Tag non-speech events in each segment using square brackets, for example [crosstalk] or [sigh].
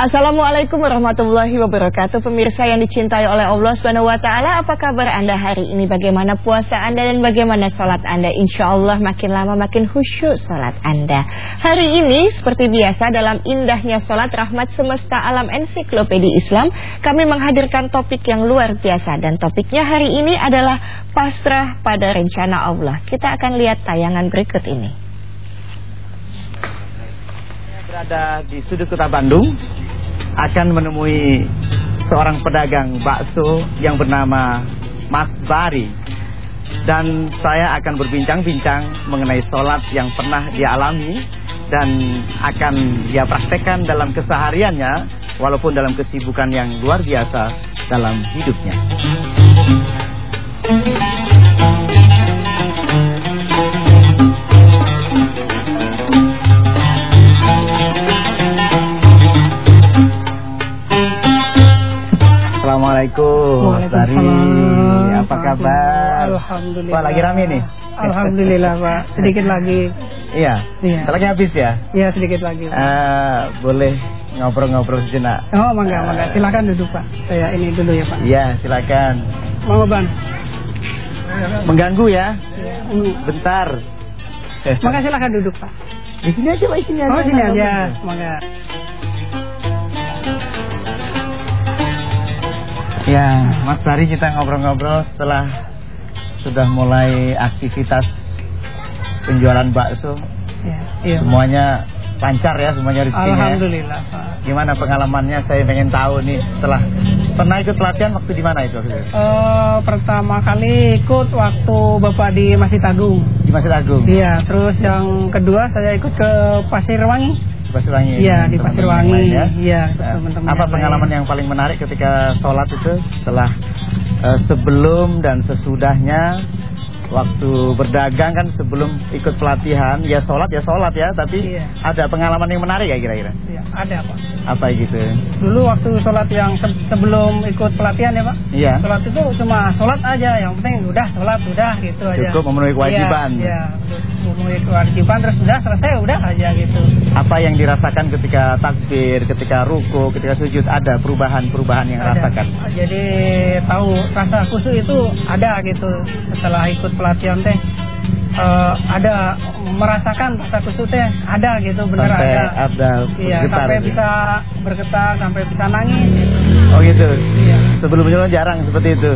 Assalamualaikum warahmatullahi wabarakatuh Pemirsa yang dicintai oleh Allah Subhanahu wa taala, apa kabar Anda hari ini? Bagaimana puasa Anda dan bagaimana sholat Anda? Insya Allah makin lama makin khusyuk sholat Anda. Hari ini seperti biasa dalam indahnya sholat rahmat semesta alam ensiklopedia Islam, kami menghadirkan topik yang luar biasa dan topiknya hari ini adalah pasrah pada rencana Allah. Kita akan lihat tayangan berikut ini. Berada di sudut kota Bandung akan menemui seorang pedagang bakso yang bernama Mas Bari dan saya akan berbincang-bincang mengenai sholat yang pernah dia alami dan akan dia praktekkan dalam kesehariannya walaupun dalam kesibukan yang luar biasa dalam hidupnya. Assalamualaikum Mas Apa kabar? Alhamdulillah. Pak lagi rame nih? Alhamdulillah Pak. Sedikit lagi. Iya. Iya. Lagi habis ya? Iya sedikit lagi Pak. Uh, boleh ngobrol-ngobrol sejenak? Oh mangga mangga. Silakan duduk Pak. Saya ini dulu ya Pak. Iya silakan. Mau Ban Mengganggu ya? Iya. Bentar. Mangga silakan duduk Pak. Di sini aja Pak. Di sini aja. Oh sini aja. Mangga Ya, Mas Bari kita ngobrol-ngobrol setelah sudah mulai aktivitas penjualan bakso. Iya, iya. Semuanya lancar ya, semuanya rezekinya. Alhamdulillah Pak. Gimana pengalamannya? Saya pengen tahu nih setelah pernah ikut pelatihan waktu di mana itu? Uh, pertama kali ikut waktu Bapak di Masjid Agung. Di Masjid Agung. Iya, terus yang kedua saya ikut ke Pasir Wangi. Di Pasirwangi. Iya, di Pasirwangi. Ya. Iya, teman-teman. Apa pengalaman lain. yang paling menarik ketika sholat itu setelah eh, sebelum dan sesudahnya waktu berdagang kan sebelum ikut pelatihan ya sholat ya sholat ya tapi Iya. ada pengalaman yang menarik ya kira-kira Iya, ada Pak. apa gitu Dulu waktu sholat yang se- sebelum ikut pelatihan ya Pak. Iya. Sholat itu cuma sholat aja, yang penting udah sholat udah gitu aja. Cukup memenuhi kewajiban. Iya, iya, memenuhi kewajiban terus udah selesai udah aja gitu. apa yang dirasakan ketika takbir ketika ruku ketika sujud ada perubahan-perubahan yang Ada. rasakan Jadi tahu rasa khusyuk itu ada gitu setelah ikut pelatihan teh. eh, ada merasakan rasa khusyuk teh ada gitu bener sampai ada. ada Iya, sampai gitu. bisa bergetar, sampai bisa nangis. oh gitu Iya. sebelumnya jarang seperti itu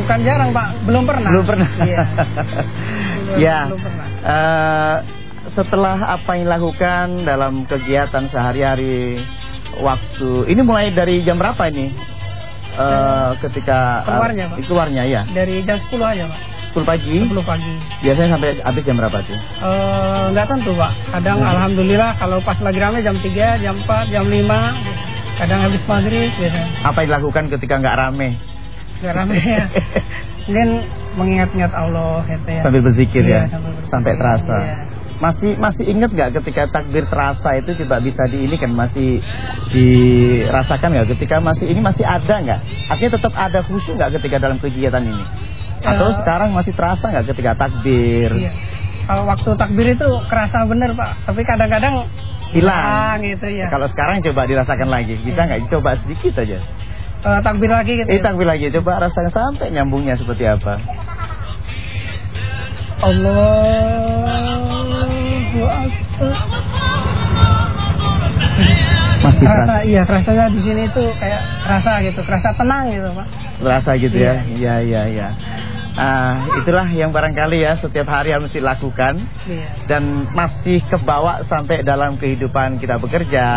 Bukan jarang Pak, belum pernah. Belum pernah. Iya. [laughs] Belum- ya. belum pernah. eh, setelah apa yang dilakukan dalam kegiatan sehari-hari waktu ini mulai dari jam berapa ini? Eh, ketika Keluarnya, Pak. keluarnya ya Dari jam 10 aja Pak, 10 pagi 10 pagi. biasanya sampai habis jam berapa tuh Eh, nggak tentu Pak, kadang Hmm. alhamdulillah kalau pas lagi rame jam 3, jam 4, jam 5, kadang habis maghrib biasanya. apa yang dilakukan ketika nggak rame Nggak rame ya. [laughs] Mungkin mengingat-ingat Allah gitu ya. sambil berzikir Iya, ya berzikir. sampai terasa Iya. Masih masih ingat nggak ketika takbir terasa itu coba bisa di ini kan masih dirasakan nggak ketika masih ini masih ada nggak artinya tetap ada khusyuk nggak ketika dalam kegiatan ini atau Eh, sekarang masih terasa nggak ketika takbir Iya. Kalau waktu takbir itu kerasa bener Pak, tapi kadang-kadang hilang gitu ya. kalau sekarang coba dirasakan lagi bisa nggak coba sedikit aja Eh, takbir lagi gitu. eh ya. takbir lagi coba rasakan sampai nyambungnya seperti apa Akbar. Masih Rasa terasa iya rasanya di sini tuh kayak rasa gitu, rasa tenang gitu, Pak. terasa gitu ya Iya. iya iya Ah, itulah yang barangkali ya setiap hari harus dilakukan Iya. dan masih kebawa sampai dalam kehidupan kita bekerja,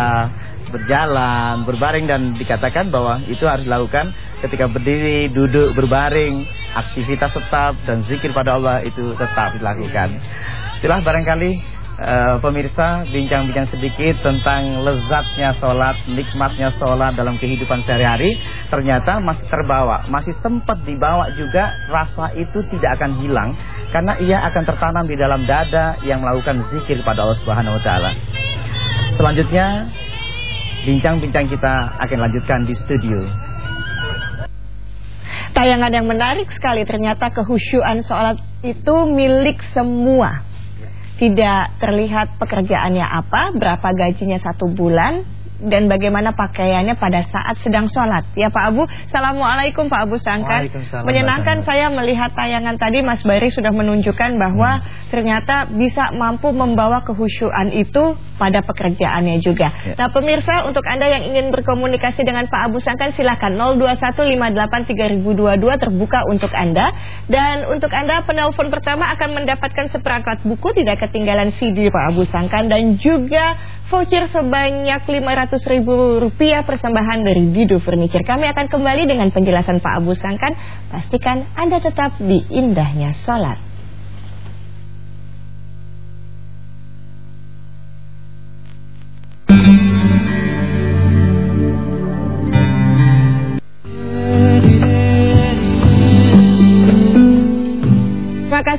berjalan, berbaring dan dikatakan bahwa itu harus dilakukan ketika berdiri, duduk, berbaring, aktivitas tetap dan zikir pada Allah itu tetap dilakukan. Itulah barangkali eh, pemirsa bincang-bincang sedikit tentang lezatnya sholat, nikmatnya sholat dalam kehidupan sehari-hari. Ternyata masih terbawa, masih sempat dibawa juga rasa itu tidak akan hilang karena ia akan tertanam di dalam dada yang melakukan zikir pada Allah Subhanahu Taala. Selanjutnya bincang-bincang kita akan lanjutkan di studio. Tayangan yang menarik sekali ternyata kehusyuan sholat itu milik semua. Tidak terlihat pekerjaannya apa, berapa gajinya satu bulan, dan bagaimana pakaiannya pada saat sedang sholat. Ya Pak Abu, Assalamualaikum Pak Abu Sangkan. Menyenangkan saya melihat tayangan tadi Mas Bari sudah menunjukkan bahwa hmm. ternyata bisa mampu membawa kehusyuan itu pada pekerjaannya juga. Ya. Nah pemirsa untuk Anda yang ingin berkomunikasi dengan Pak Abu Sangkan silahkan 02158322 terbuka untuk Anda. Dan untuk Anda penelpon pertama akan mendapatkan seperangkat buku tidak ketinggalan CD Pak Abu Sangkan dan juga voucher sebanyak Rp500.000 persembahan dari Dido Furniture. Kami akan kembali dengan penjelasan Pak Abu Sangkan. Pastikan Anda tetap di indahnya sholat.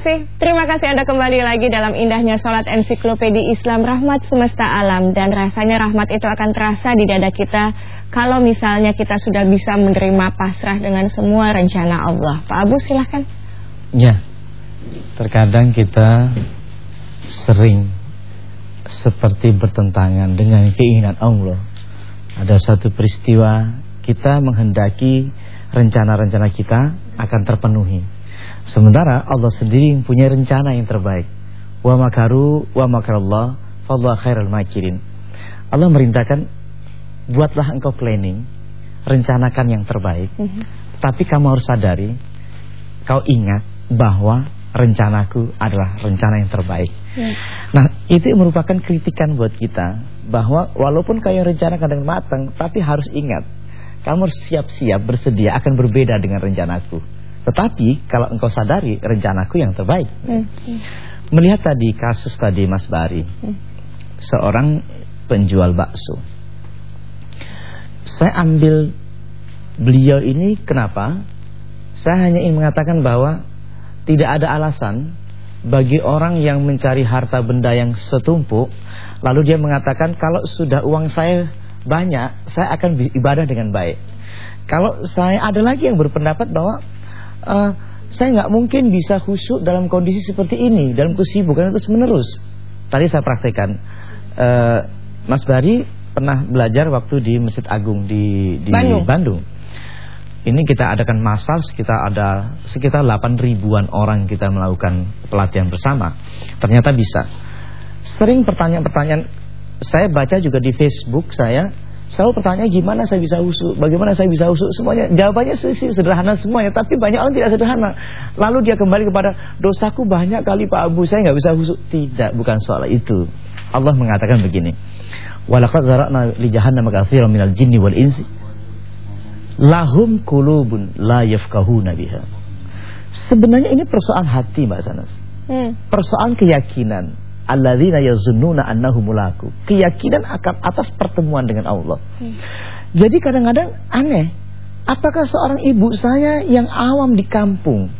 Kasih. Terima kasih Anda kembali lagi dalam indahnya sholat ensiklopedi Islam Rahmat Semesta Alam. Dan rasanya rahmat itu akan terasa di dada kita kalau misalnya kita sudah bisa menerima pasrah dengan semua rencana Allah. Pak Abu silahkan. Ya, terkadang kita sering seperti bertentangan dengan keinginan Allah. Ada satu peristiwa kita menghendaki rencana-rencana kita akan terpenuhi Sementara Allah sendiri yang punya rencana yang terbaik. Wa makaru wa makarallah fallahu khairul makirin. Allah merintahkan buatlah engkau planning, rencanakan yang terbaik. Mm -hmm. Tapi kamu harus sadari, kau ingat bahwa rencanaku adalah rencana yang terbaik. Yeah. Nah, itu merupakan kritikan buat kita bahwa walaupun kau yang rencanakan dengan matang, tapi harus ingat, kamu harus siap-siap bersedia akan berbeda dengan rencanaku. Tetapi kalau engkau sadari rencanaku yang terbaik. Hmm. Melihat tadi kasus tadi Mas Bari. Hmm. Seorang penjual bakso. Saya ambil beliau ini kenapa? Saya hanya ingin mengatakan bahwa tidak ada alasan bagi orang yang mencari harta benda yang setumpuk lalu dia mengatakan kalau sudah uang saya banyak, saya akan ibadah dengan baik. Kalau saya ada lagi yang berpendapat bahwa uh, saya nggak mungkin bisa khusyuk dalam kondisi seperti ini, dalam kesibukan terus menerus. Tadi saya praktekkan. Uh, Mas Bari pernah belajar waktu di Masjid Agung di, di Bandung. Bandung. Ini kita adakan masal sekitar ada sekitar 8 ribuan orang kita melakukan pelatihan bersama. Ternyata bisa. Sering pertanyaan-pertanyaan saya baca juga di Facebook saya Selalu pertanyaan gimana saya bisa usuk, bagaimana saya bisa usuk semuanya. Jawabannya sederhana semuanya, tapi banyak orang tidak sederhana. Lalu dia kembali kepada dosaku banyak kali Pak Abu, saya nggak bisa usuk. Tidak, bukan soal itu. Allah mengatakan begini. Walaqad zara'na li jahannam katsiran minal jinni wal insi. Lahum kulubun la yafqahuna biha. Sebenarnya ini persoalan hati Mbak Sanas. Hmm. Persoalan keyakinan alladzina yazunnuna annahum mulaku. Keyakinan akan atas pertemuan dengan Allah. Hmm. Jadi kadang-kadang aneh, apakah seorang ibu saya yang awam di kampung,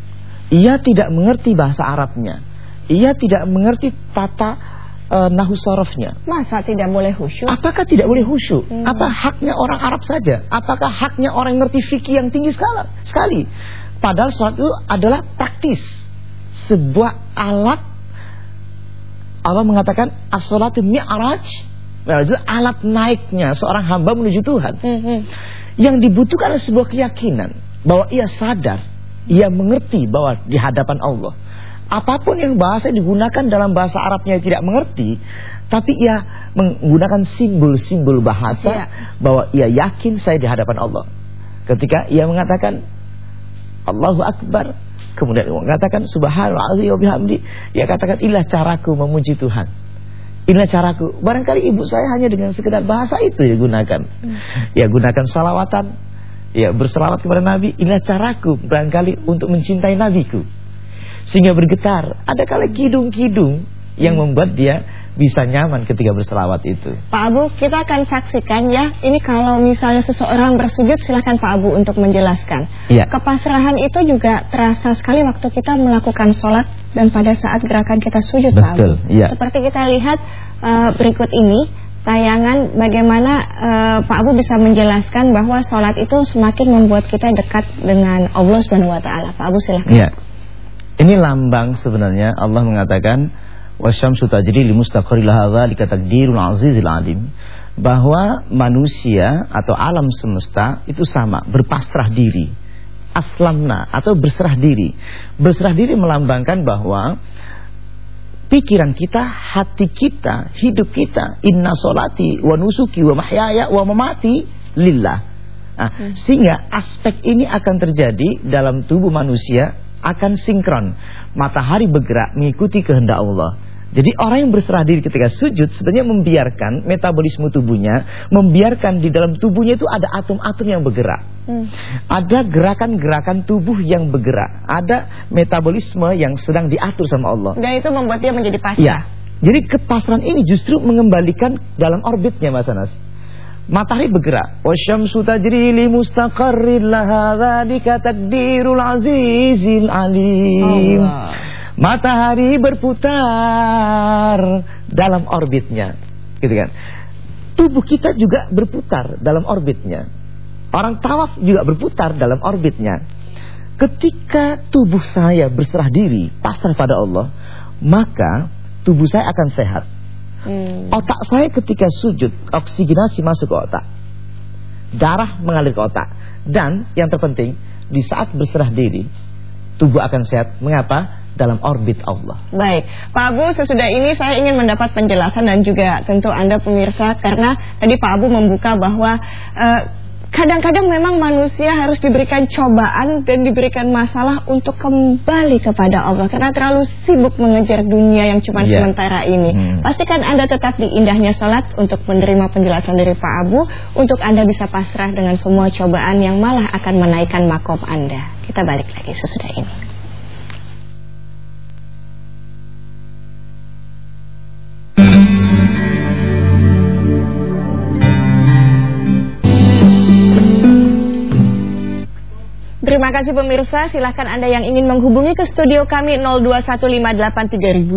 ia tidak mengerti bahasa Arabnya, ia tidak mengerti tata uh, nahu sorofnya. Masa tidak boleh khusyuk? Apakah tidak boleh khusyuk? Hmm. Apa haknya orang Arab saja? Apakah haknya orang yang ngerti fikih yang tinggi sekali? Sekali. Padahal sholat itu adalah praktis. Sebuah alat Allah mengatakan as-salatu mi'raj. Nah, itu alat naiknya seorang hamba menuju Tuhan. Hmm, hmm. Yang dibutuhkan adalah sebuah keyakinan bahwa ia sadar, ia mengerti bahwa di hadapan Allah apa pun yang bahasa digunakan dalam bahasa Arabnya tidak mengerti, tapi ia menggunakan simbol-simbol bahasa ya. bahwa ia yakin saya di hadapan Allah. Ketika ia mengatakan Allahu Akbar, Kemudian mengatakan subhanallah wa bihamdi. Ya katakan inilah caraku memuji Tuhan. Inilah caraku. Barangkali ibu saya hanya dengan sekedar bahasa itu ya gunakan. Hmm. Ya gunakan salawatan. Ya berselawat kepada Nabi. Inilah caraku barangkali untuk mencintai Nabiku. Sehingga bergetar. Ada kala kidung-kidung yang membuat dia bisa nyaman ketika berselawat itu. Pak Abu, kita akan saksikan ya. Ini kalau misalnya seseorang bersujud, silakan Pak Abu untuk menjelaskan. Ya. Kepasrahan itu juga terasa sekali waktu kita melakukan sholat dan pada saat gerakan kita sujud, Betul, Pak Abu. Ya. Seperti kita lihat uh, berikut ini, tayangan bagaimana uh, Pak Abu bisa menjelaskan bahwa sholat itu semakin membuat kita dekat dengan Allah Subhanahu Wa Taala. Pak Abu silakan. Ya. Ini lambang sebenarnya Allah mengatakan Wasyamsu tajri li mustaqarril hadza likataqdirul azizil alim. Bahwa manusia atau alam semesta itu sama, berpasrah diri. Aslamna atau berserah diri. Berserah diri melambangkan bahwa pikiran kita, hati kita, hidup kita, inna solati wa nusuki wa mahyaya wa mamati lillah. Nah, hmm. sehingga aspek ini akan terjadi dalam tubuh manusia akan sinkron. Matahari bergerak mengikuti kehendak Allah. Jadi orang yang berserah diri ketika sujud sebenarnya membiarkan metabolisme tubuhnya, membiarkan di dalam tubuhnya itu ada atom-atom yang bergerak. Hmm. Ada gerakan-gerakan tubuh yang bergerak, ada metabolisme yang sedang diatur sama Allah. Dan itu membuat dia menjadi pasrah. Ya. Jadi kepasrahan ini justru mengembalikan dalam orbitnya Mas Anas. Matahari bergerak. Wasyamsu tajri li mustaqarrin laha dzalika takdirul azizil alim. Allah. Matahari berputar dalam orbitnya, gitu kan? Tubuh kita juga berputar dalam orbitnya. Orang tawaf juga berputar dalam orbitnya. Ketika tubuh saya berserah diri, pasrah pada Allah, maka tubuh saya akan sehat. Hmm. Otak saya ketika sujud, oksigenasi masuk ke otak. Darah mengalir ke otak. Dan yang terpenting, di saat berserah diri, tubuh akan sehat. Mengapa? Dalam orbit Allah. Baik, Pak Abu sesudah ini saya ingin mendapat penjelasan dan juga tentu Anda pemirsa karena tadi Pak Abu membuka bahwa uh, Kadang-kadang memang manusia harus diberikan cobaan dan diberikan masalah untuk kembali kepada Allah karena terlalu sibuk mengejar dunia yang cuma yeah. sementara ini. Hmm. Pastikan Anda tetap di indahnya salat untuk menerima penjelasan dari Pak Abu untuk Anda bisa pasrah dengan semua cobaan yang malah akan menaikkan makom Anda. Kita balik lagi sesudah ini. Terima kasih pemirsa, silahkan Anda yang ingin menghubungi ke studio kami 02158322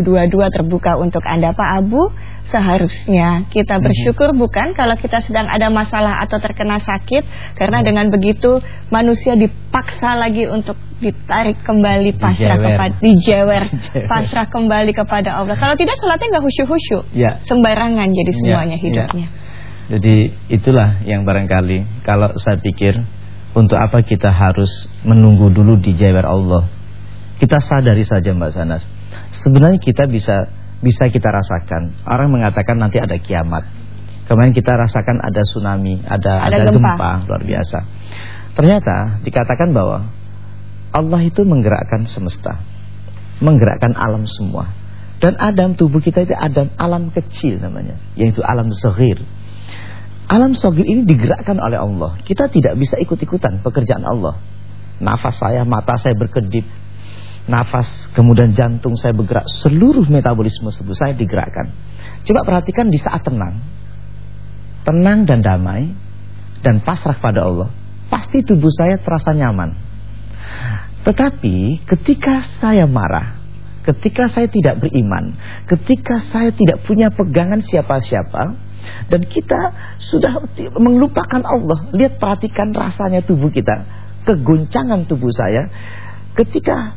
terbuka untuk Anda Pak Abu. Seharusnya kita mhm. bersyukur bukan kalau kita sedang ada masalah atau terkena sakit karena dengan begitu manusia dipaksa lagi untuk ditarik kembali pasrah kepada [laughs] dijewer pasrah kembali kepada Allah. Kalau tidak sholatnya nggak khusyuk-khusyuk. Ya. Sembarangan jadi ya, semuanya ya, hidupnya. Ya. Jadi itulah yang barangkali kalau saya pikir untuk apa kita harus menunggu dulu di jawer Allah? Kita sadari saja Mbak Sanas. Sebenarnya kita bisa bisa kita rasakan. Orang mengatakan nanti ada kiamat. Kemarin kita rasakan ada tsunami, ada ada, ada gempa. gempa luar biasa. Ternyata dikatakan bahwa Allah itu menggerakkan semesta, menggerakkan alam semua. Dan Adam tubuh kita itu Adam alam kecil namanya, yaitu alam zahir. Alam sogir ini digerakkan oleh Allah. Kita tidak bisa ikut-ikutan pekerjaan Allah. Nafas saya, mata saya berkedip. Nafas, kemudian jantung saya bergerak. Seluruh metabolisme tubuh saya digerakkan. Coba perhatikan di saat tenang. Tenang dan damai. Dan pasrah pada Allah. Pasti tubuh saya terasa nyaman. Tetapi ketika saya marah. Ketika saya tidak beriman. Ketika saya tidak punya pegangan siapa-siapa dan kita sudah melupakan Allah. Lihat perhatikan rasanya tubuh kita. Keguncangan tubuh saya. Ketika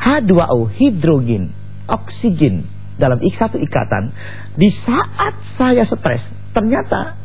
H2O, hidrogen, oksigen dalam satu ikatan. Di saat saya stres, ternyata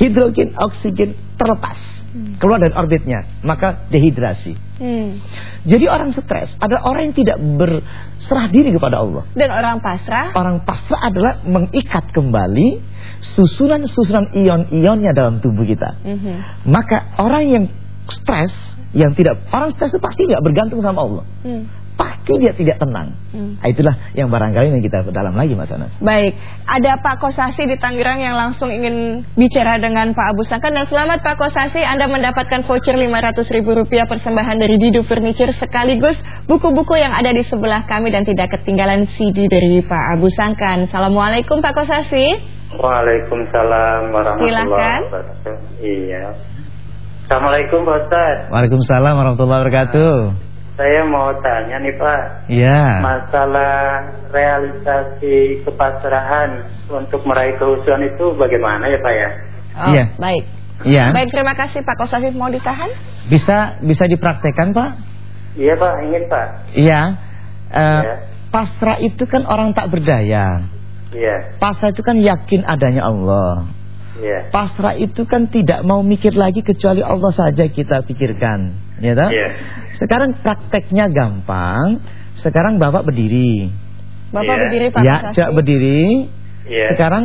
hidrogen, oksigen terlepas. Hmm. Keluar dari orbitnya, maka dehidrasi. Hmm. Jadi orang stres ada orang yang tidak berserah diri kepada Allah. Dan orang pasrah? Orang pasrah adalah mengikat kembali susunan-susunan ion-ionnya dalam tubuh kita. -hmm. Maka orang yang stres, yang tidak orang stres itu pasti nggak bergantung sama Allah. Hmm pasti dia tidak tenang. Hmm. Nah, itulah yang barangkali yang kita dalam lagi Mas Anas. Baik, ada Pak Kosasi di Tangerang yang langsung ingin bicara dengan Pak Abu Sangkan dan selamat Pak Kosasi Anda mendapatkan voucher 500 ribu rupiah persembahan dari Didu Furniture sekaligus buku-buku yang ada di sebelah kami dan tidak ketinggalan CD dari Pak Abu Sangkan. Assalamualaikum Pak Kosasi. Waalaikumsalam warahmatullahi wabarakatuh. Iya. Assalamualaikum Pak Ustaz. Waalaikumsalam warahmatullahi wabarakatuh. Saya mau tanya nih Pak. Iya. Masalah realisasi kepasrahan untuk meraih kehusuan itu bagaimana ya Pak ya? Oh, iya. Baik. Iya. Baik, terima kasih Pak Kosasi mau ditahan? Bisa bisa dipraktekkan Pak? Iya Pak, ingin Pak. Iya. Uh, ya. pasrah itu kan orang tak berdaya. Iya. Pasrah itu kan yakin adanya Allah. Iya. Pasrah itu kan tidak mau mikir lagi kecuali Allah saja kita pikirkan, ya toh? Iya. Sekarang prakteknya gampang. Sekarang Bapak berdiri. Bapak Iya. berdiri Pak ya, coba berdiri. Iya. Sekarang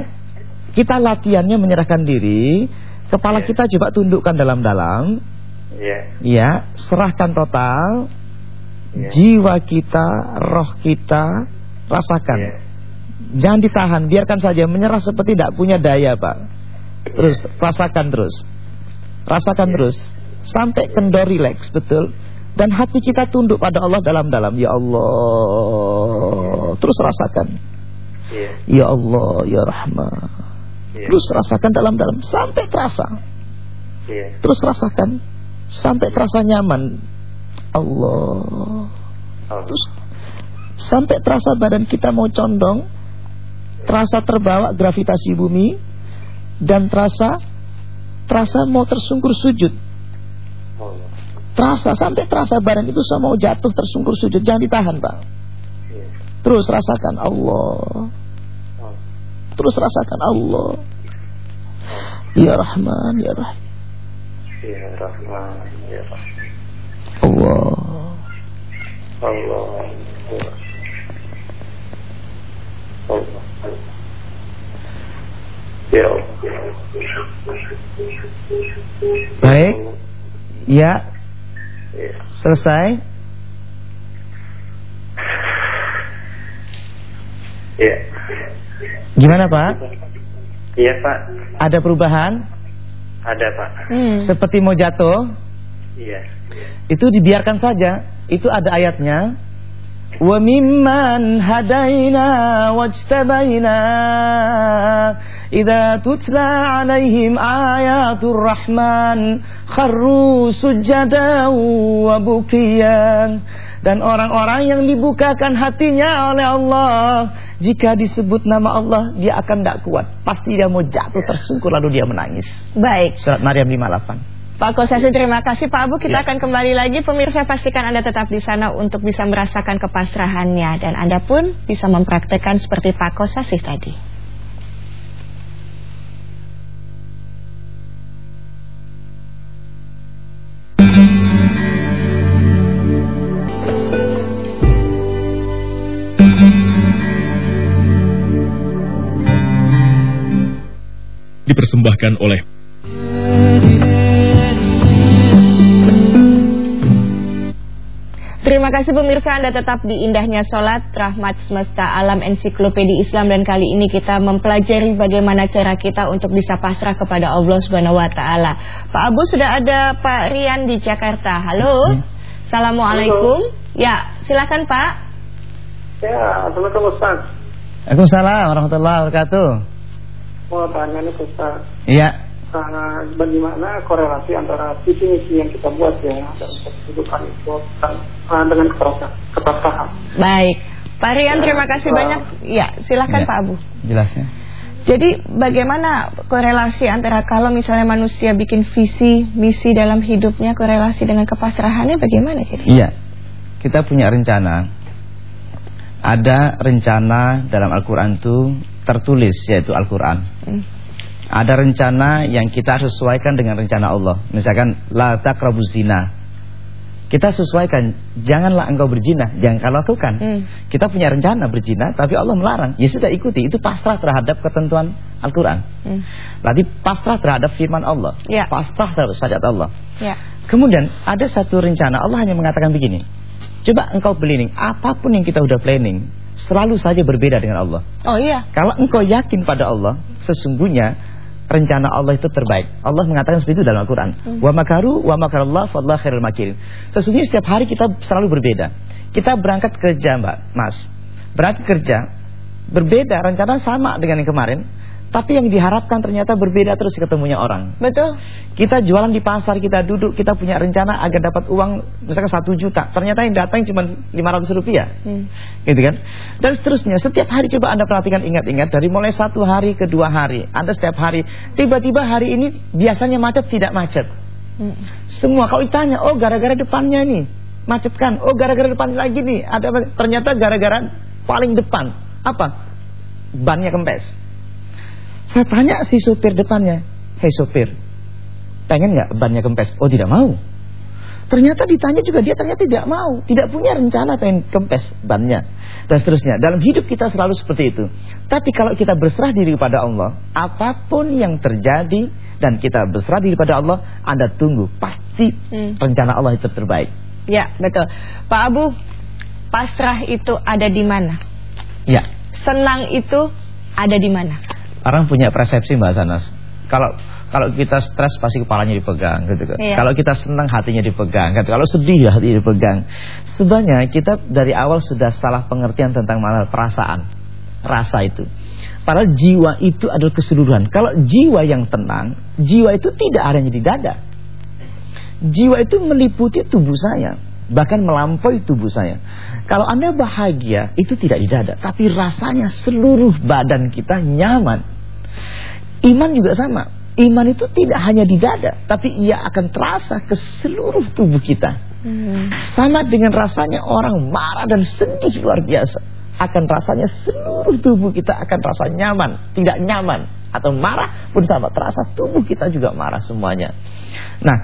kita latihannya menyerahkan diri. Kepala Iya. kita coba tundukkan dalam-dalam. Iya. Ya, serahkan total. Iya. Jiwa kita, roh kita, rasakan. Iya. Jangan ditahan, biarkan saja menyerah seperti tidak punya daya, Pak. Terus rasakan terus. Rasakan Iya. terus sampai kendor rileks, betul. Dan hati kita tunduk pada Allah dalam-dalam, ya Allah. Terus rasakan. Iya. Ya Allah, ya Rahman. Iya. Terus rasakan dalam-dalam sampai terasa. Terus rasakan sampai terasa nyaman. Allah. Terus sampai terasa badan kita mau condong, terasa terbawa gravitasi bumi dan terasa terasa mau tersungkur sujud. Oh. Terasa sampai terasa badan itu sama mau jatuh tersungkur sujud. Jangan ditahan, Pak. Iya. Terus rasakan Allah. Oh. Terus rasakan Allah. Ya Rahman, ya Rahim. Ya Rahman, ya Rahim. Allah. Allah. Allah. Ya. Baik. Ya, Ya. selesai. Ya. Gimana, Pak? Iya Pak. Ada perubahan? Ada Pak. Hmm. Seperti mau jatuh? Iya. Itu dibiarkan saja. Itu ada ayatnya. Hadaina wajtabaina idza tutla alaihim ayatul rahman kharru sujada wa bukiyan dan orang-orang yang dibukakan hatinya oleh Allah jika disebut nama Allah dia akan tidak kuat. Pasti dia mau jatuh tersungkur lalu dia menangis. Baik. surat Maryam 58 Pak Kosasi terima kasih Pak Abu kita Ya. akan kembali lagi pemirsa pastikan Anda tetap di sana untuk bisa merasakan kepasrahannya dan Anda pun bisa mempraktekkan seperti Pak Kosasi tadi. dipersembahkan oleh Terima kasih pemirsa Anda tetap di indahnya sholat Rahmat Semesta Alam Ensiklopedi Islam. Dan kali ini kita mempelajari bagaimana cara kita untuk bisa pasrah kepada Allah Subhanahu Wa Taala. Pak Abu sudah ada Pak Rian di Jakarta. Halo. Assalamualaikum. Ya silakan Pak. Ya, Assalamualaikum Ustaz. Waalaikumsalam warahmatullahi wabarakatuh. Mau tanya nih Ustaz. Iya Uh, bagaimana korelasi antara visi misi yang kita buat ya dalam kehidupan itu uh, dengan kepasrahan. kepasrahan. Baik Pak Rian terima kasih banyak Ya silakan Ya. Pak Abu jelasnya Jadi bagaimana korelasi antara kalau misalnya manusia bikin visi, misi dalam hidupnya korelasi dengan kepasrahannya bagaimana jadi? Iya, kita punya rencana. Ada rencana dalam Al-Quran itu tertulis yaitu Al-Quran. Hmm. Ada rencana yang kita sesuaikan dengan rencana Allah. Misalkan la taqrabuz zina. Kita sesuaikan, janganlah engkau berzina, jangan kau lakukan. Hmm. Kita punya rencana berzina, tapi Allah melarang. Ya sudah ikuti, itu pasrah terhadap ketentuan Al-Quran. Hmm. Berarti pasrah terhadap firman Allah. Ya. Pasrah terhadap syariat Allah. Ya. Kemudian ada satu rencana Allah hanya mengatakan begini. Coba engkau planning, apa pun yang kita udah planning, selalu saja berbeda dengan Allah. Oh iya. Kalau engkau yakin pada Allah, sesungguhnya rencana Allah itu terbaik. Allah mengatakan seperti itu dalam Al-Qur'an. Hmm. Wa makaru wa makarallah fallahu khairul makirin. Sesungguhnya setiap hari kita selalu berbeda. Kita berangkat kerja, Mbak, Mas. Berarti kerja berbeda, rencana sama dengan yang kemarin, tapi yang diharapkan ternyata berbeda terus ketemunya orang. Betul. Kita jualan di pasar, kita duduk, kita punya rencana agar dapat uang misalkan satu juta. Ternyata yang datang cuma 500 rupiah. Hmm. Gitu kan? Dan seterusnya, setiap hari coba Anda perhatikan ingat-ingat dari mulai satu hari ke dua hari. Anda setiap hari, tiba-tiba hari ini biasanya macet tidak macet. Hmm. Semua kalau ditanya, oh gara-gara depannya nih macet kan? Oh gara-gara depan lagi nih ada apa? ternyata gara-gara paling depan. Apa? Bannya kempes. Saya tanya si supir depannya, "Hei supir, pengen nggak bannya kempes?" Oh, tidak mau. Ternyata ditanya juga dia ternyata tidak mau, tidak punya rencana pengen kempes bannya dan seterusnya. Dalam hidup kita selalu seperti itu. Tapi kalau kita berserah diri kepada Allah, apa pun yang terjadi dan kita berserah diri kepada Allah, Anda tunggu pasti hmm. rencana Allah itu terbaik. Ya, betul. Pak Abu, pasrah itu ada di mana? Ya. Senang itu ada di mana? Orang punya persepsi Mbak Sanas. Kalau kalau kita stres pasti kepalanya dipegang gitu kan. Iya. Kalau kita senang hatinya dipegang gitu. Kalau sedih hati dipegang. Sebenarnya kita dari awal sudah salah pengertian tentang mana perasaan. Rasa itu. Padahal jiwa itu adalah keseluruhan. Kalau jiwa yang tenang, jiwa itu tidak adanya di dada. Jiwa itu meliputi tubuh saya, bahkan melampaui tubuh saya. Kalau Anda bahagia, itu tidak di dada, tapi rasanya seluruh badan kita nyaman. Iman juga sama. Iman itu tidak hanya di dada, tapi ia akan terasa ke seluruh tubuh kita. Hmm. Sama dengan rasanya orang marah dan sedih luar biasa. Akan rasanya seluruh tubuh kita akan rasa nyaman, tidak nyaman atau marah pun sama terasa tubuh kita juga marah semuanya. Nah,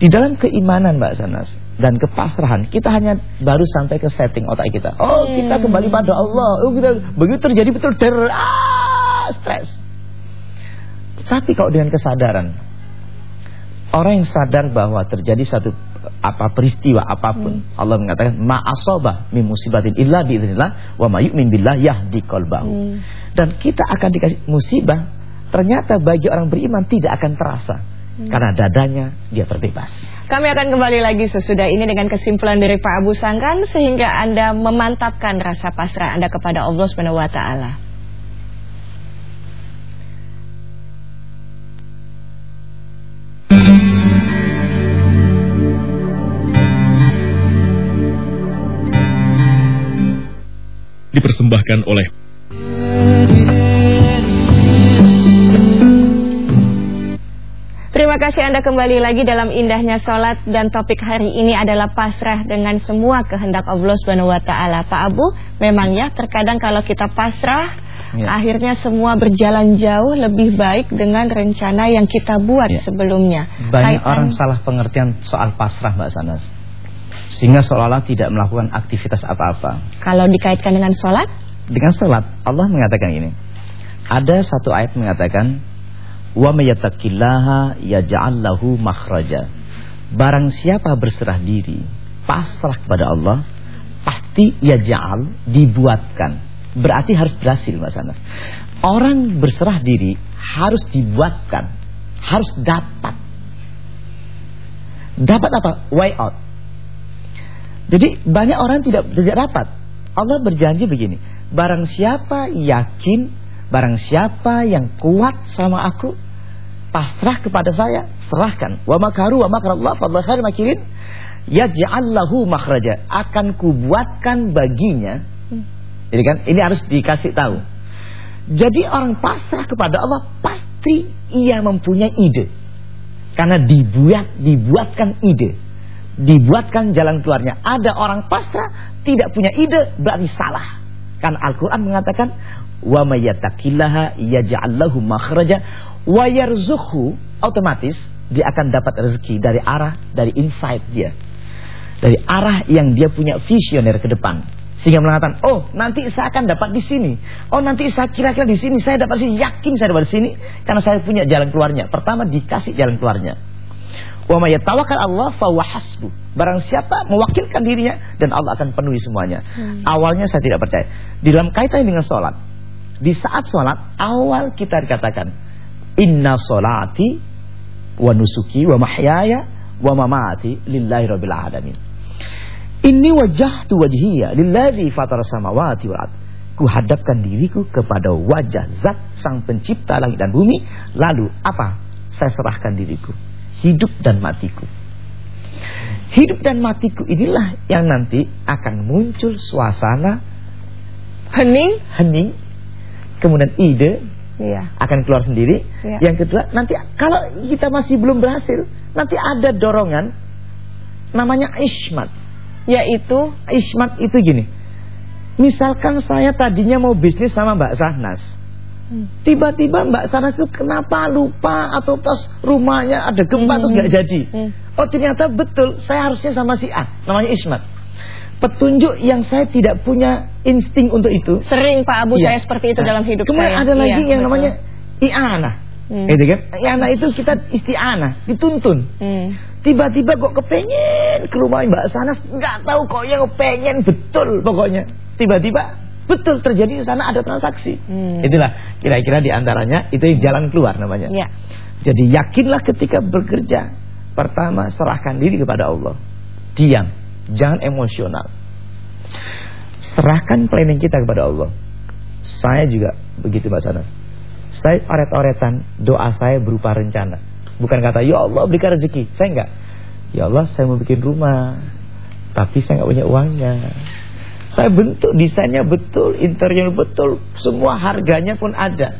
di dalam keimanan Mbak Sanas dan kepasrahan kita hanya baru sampai ke setting otak kita. Oh, kita kembali pada Allah. Oh, kita begitu terjadi betul ter ah, stres. Tapi kalau dengan kesadaran Orang yang sadar bahwa terjadi satu apa peristiwa apa pun hmm. Allah mengatakan ma'asobah min musibatin illa biiznillah wa may yu'min billah yahdi qalbahu. Hmm. Dan kita akan dikasih musibah ternyata bagi orang beriman tidak akan terasa hmm. Karena dadanya dia terbebas. Kami akan kembali lagi sesudah ini dengan kesimpulan dari Pak Abu Sangkan sehingga Anda memantapkan rasa pasrah Anda kepada Allah Subhanahu wa taala. dipersembahkan oleh Terima kasih Anda kembali lagi dalam indahnya sholat dan topik hari ini adalah pasrah dengan semua kehendak Allah Subhanahu wa taala. Pak Abu, memang ya terkadang kalau kita pasrah ya. akhirnya semua berjalan jauh lebih baik dengan rencana yang kita buat ya. sebelumnya. Banyak Kaitan... orang salah pengertian soal pasrah Mbak Sanas. Sehingga seolah-olah tidak melakukan aktivitas apa-apa. Kalau dikaitkan dengan sholat? Dengan sholat, Allah mengatakan ini. Ada satu ayat mengatakan, Wa yaj'al lahu makhraja. Barang siapa berserah diri, pasrah kepada Allah, pasti yaj'al dibuatkan. Berarti harus berhasil Mas Anas. Orang berserah diri harus dibuatkan, harus dapat. Dapat apa? Way out jadi banyak orang tidak tidak dapat. Allah berjanji begini, barang siapa yakin, barang siapa yang kuat sama aku, pasrah kepada saya, serahkan. Wa makaru wa makarallah fadlah khair makirin yaj'al lahu makhraja. Akan kubuatkan baginya. Jadi kan ini harus dikasih tahu. Jadi orang pasrah kepada Allah pasti ia mempunyai ide. Karena dibuat dibuatkan ide dibuatkan jalan keluarnya. Ada orang pasrah tidak punya ide berarti salah. Kan Al-Qur'an mengatakan wa may yattaqillaha yaj'al lahu makhraja wa yarzuqhu otomatis dia akan dapat rezeki dari arah dari insight dia. Dari arah yang dia punya visioner ke depan. Sehingga mengatakan, "Oh, nanti saya akan dapat di sini. Oh, nanti saya kira-kira di sini saya dapat sini, yakin saya dapat di sini karena saya punya jalan keluarnya." Pertama dikasih jalan keluarnya. Wa may yatawakkal Allah fa hasbu. Barang siapa mewakilkan dirinya dan Allah akan penuhi semuanya. Hmm. Awalnya saya tidak percaya. Di dalam kaitan dengan salat. Di saat salat awal kita dikatakan inna salati wa nusuki wa mahyaya wa mamati lillahi rabbil alamin. Inni wajahtu wajhiya lillazi fatara samawati wal ardh. Kuhadapkan diriku kepada wajah zat sang pencipta langit dan bumi Lalu apa? Saya serahkan diriku hidup dan matiku. Hidup dan matiku inilah yang nanti akan muncul suasana hening, hening, kemudian ide iya. akan keluar sendiri. Iya. Yang kedua, nanti kalau kita masih belum berhasil, nanti ada dorongan namanya ismat. Yaitu ismat itu gini. Misalkan saya tadinya mau bisnis sama Mbak Sahnas. Hmm. Tiba-tiba Mbak Sahnas itu kenapa lupa atau pas rumahnya ada gempa hmm. terus nggak jadi. Hmm. Oh ternyata betul saya harusnya sama si A namanya Ismat. Petunjuk yang saya tidak punya insting untuk itu. Sering Pak Abu ya. saya seperti itu nah, dalam hidup kemudian saya. ada lagi iya, yang betul. namanya i'anah. Hmm. Gitu kan? I'anah itu kita isti'anah, dituntun. Hmm. Tiba-tiba kok kepengen ke rumah Mbak Sanas, nggak tahu kok yang kepengen betul pokoknya. Tiba-tiba betul terjadi di sana ada transaksi. Hmm. Itulah kira-kira di antaranya itu yang jalan keluar namanya. Ya. Jadi yakinlah ketika bekerja. Pertama serahkan diri kepada Allah. Diam, jangan emosional. Serahkan planning kita kepada Allah. Saya juga begitu Mbak Sanas. Saya oret-oretan doa saya berupa rencana. Bukan kata, ya Allah berikan rezeki. Saya enggak. Ya Allah saya mau bikin rumah. Tapi saya enggak punya uangnya. Saya bentuk desainnya betul, interior betul. Semua harganya pun ada.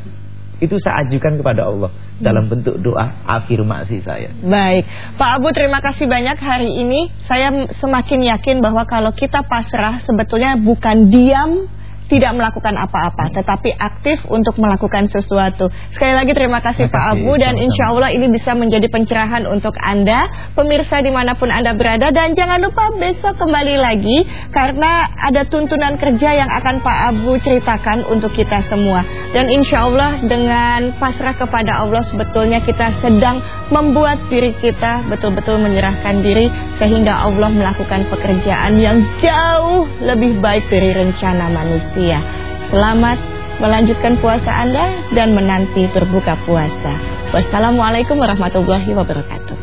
Itu saya ajukan kepada Allah dalam bentuk doa afirmasi saya. Baik, Pak Abu terima kasih banyak hari ini. Saya semakin yakin bahwa kalau kita pasrah sebetulnya bukan diam tidak melakukan apa-apa, tetapi aktif untuk melakukan sesuatu. Sekali lagi terima kasih, terima Pak Abu dan insya Allah ini bisa menjadi pencerahan untuk Anda, pemirsa di mana pun Anda berada dan jangan lupa besok kembali lagi karena ada tuntunan kerja yang akan Pak Abu ceritakan untuk kita semua. Dan insya Allah dengan pasrah kepada Allah sebetulnya kita sedang membuat diri kita betul-betul menyerahkan diri sehingga Allah melakukan pekerjaan yang jauh lebih baik dari rencana manusia manusia. Selamat melanjutkan puasa Anda dan menanti berbuka puasa. Wassalamualaikum warahmatullahi wabarakatuh.